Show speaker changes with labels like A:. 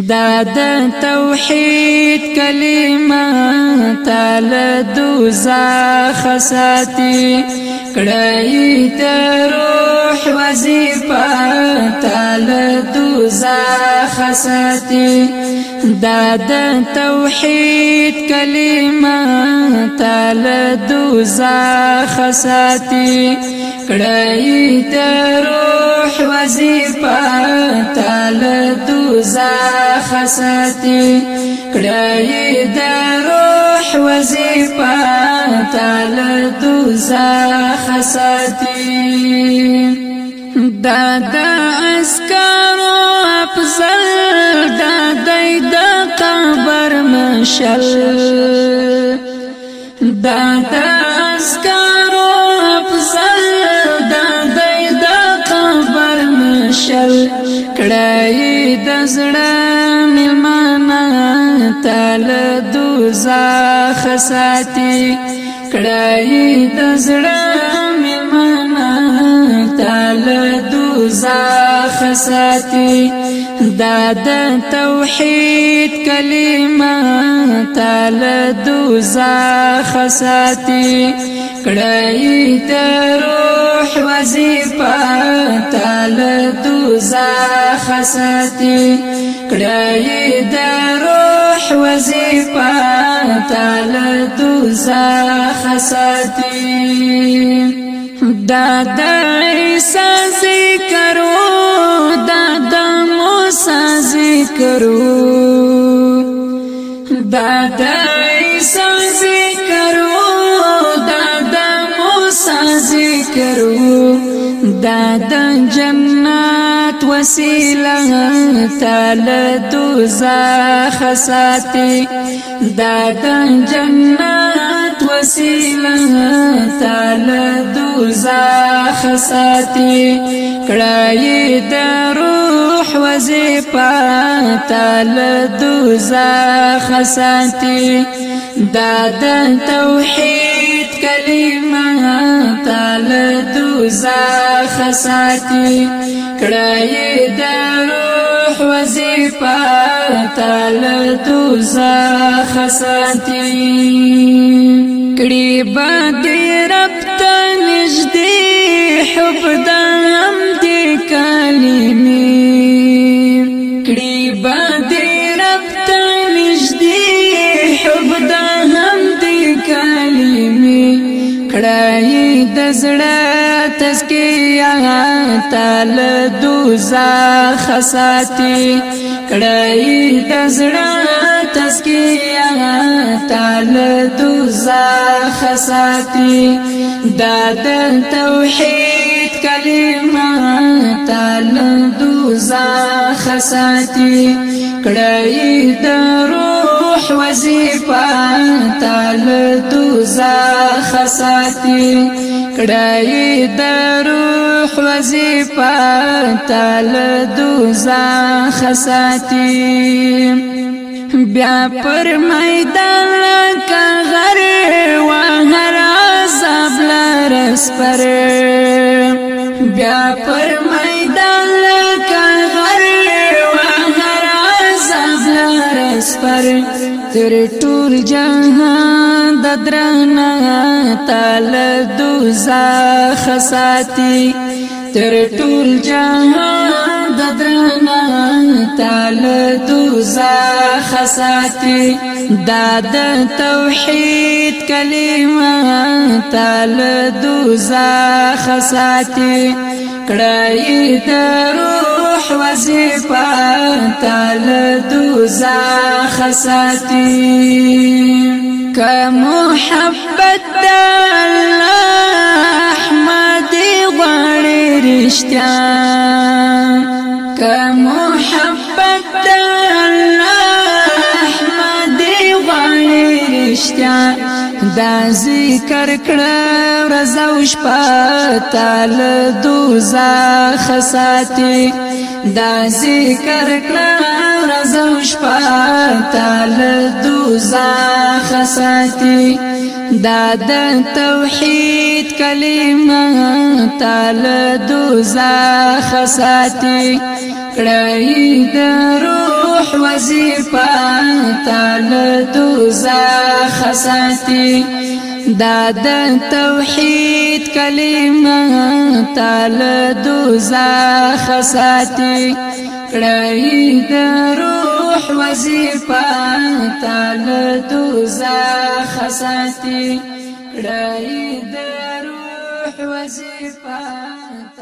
A: دا د توحید کلمه تل دوزخ خساتی کړی د روح وظیفه تل دوزخ ساتي دا د توحید کلمه تل دوزخ خساتی کړی ته روح وظیفه تل دوزخ ساتي کړی ته روح وظیفه تل دوزخ ساتي دا د اسکارو افضل دا د قبر مشل دا د تل دوزخ ساتي کړای د زړه مېلمانا تل دوزخ ساتي دا د توحید کلمه تل دوزخ ساتي کړای د روح وظیفه تل دوزخ ساتي کړای د روح صالح وظیفه تعالی دوزخ ساتي دا د عیسی ذکر دا د موسی ذکر دا د ذکر دا د جنت وسیله تل دوزخ ساتي دا د جنت وسیله تل دوزخ ساتي کړای د روح وظیفه تل دوزخ ساتي دا د توحید تال دوزاخ ساتي کړای د روح وظیفه تال دوزاخ ساتي کړي باندې رب ته نږدې حب د هم دې کلمې کړي باندې رب ته نږدې حب د هم دې کړای د زړه تزکیه تعال دوزا خساتی کړی د زړه تزکیه تعال دوزا خساتی د توحید کلمه تعال دوزا خساتی کړی د روح وظیفه تعال دوزا خساتی کړای د روح وظیفه تل دوزخ ساتي بیا پر میدان کا غر و هر عذاب لرس پر بیا پر میدان کا غر و هر عذاب لرس پر تر ټول جهان د درنا تل دوزخ ساتي تر ټول جهان د درنا تل دوزخ ساتي دا د توحید کلمه تل دوزخ ساتي کړای درو روح وظیفه تل دوزخ ساتي که محبت د الله احمد غړي رښتیا که محبت د الله احمد غړي رښتیا دا ذکر کړه رزو شپتال دوزخ ساتي دا ذکر کړه رزو شپتال روزا خساتی دا د توحید کلمه تعال دوزا خساتی کړی د روح وظیفه تعال دوزا خساتی دا د توحید کلمه تعال دوزا خساتی کړی د روح روح وظیفه تعال دوزخ ساتي رای د روح وظیفه